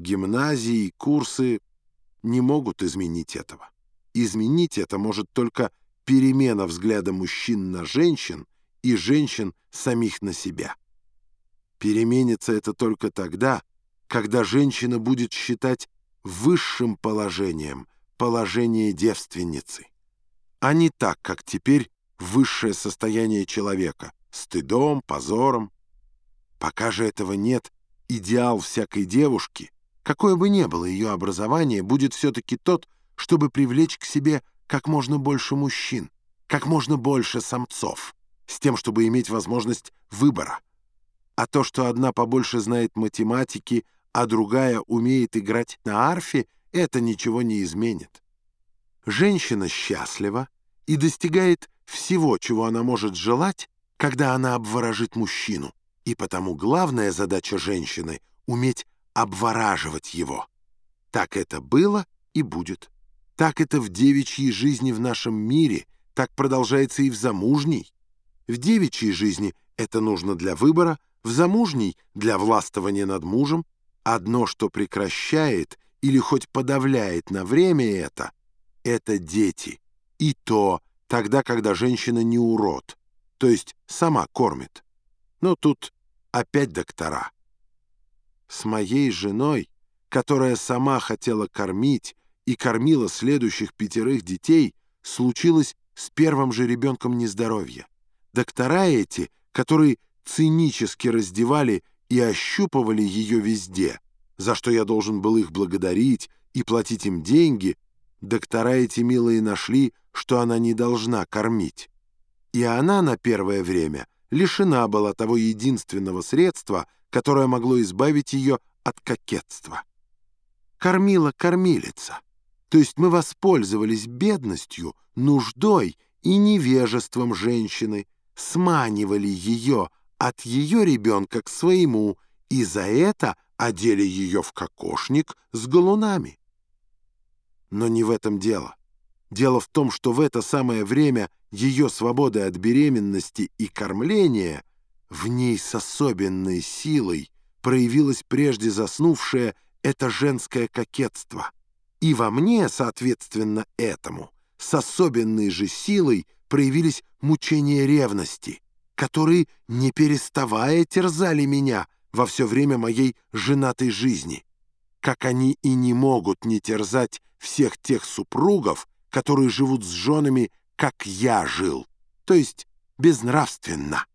Гимназии и курсы не могут изменить этого. Изменить это может только перемена взгляда мужчин на женщин и женщин самих на себя. Переменится это только тогда, когда женщина будет считать высшим положением положение девственницы, а не так, как теперь высшее состояние человека, стыдом, позором. Пока же этого нет, идеал всякой девушки, какое бы ни было ее образование, будет все-таки тот, чтобы привлечь к себе как можно больше мужчин, как можно больше самцов, с тем, чтобы иметь возможность выбора. А то, что одна побольше знает математики, а другая умеет играть на арфе, это ничего не изменит. Женщина счастлива и достигает всего, чего она может желать, когда она обворожит мужчину. И потому главная задача женщины — уметь обвораживать его. Так это было и будет. Так это в девичьей жизни в нашем мире, так продолжается и в замужней. В девичьей жизни это нужно для выбора, в замужней — для властвования над мужем. Одно, что прекращает или хоть подавляет на время это, это дети. И то тогда, когда женщина не урод, то есть сама кормит. Но тут опять доктора. С моей женой, которая сама хотела кормить и кормила следующих пятерых детей, случилось с первым же ребенком нездоровье. Доктора эти, которые цинически раздевали и ощупывали ее везде, за что я должен был их благодарить и платить им деньги, доктора эти милые нашли, что она не должна кормить. И она на первое время лишена была того единственного средства, которое могло избавить ее от кокетства. Кормила кормилица. То есть мы воспользовались бедностью, нуждой и невежеством женщины, сманивали ее от ее ребенка к своему и за это одели ее в кокошник с галунами. Но не в этом дело. Дело в том, что в это самое время ее свободы от беременности и кормления в ней с особенной силой проявилось прежде заснувшее это женское кокетство. И во мне, соответственно этому, с особенной же силой проявились мучения ревности, которые, не переставая, терзали меня во все время моей женатой жизни, как они и не могут не терзать всех тех супругов, которые живут с женами, как я жил, то есть безнравственно.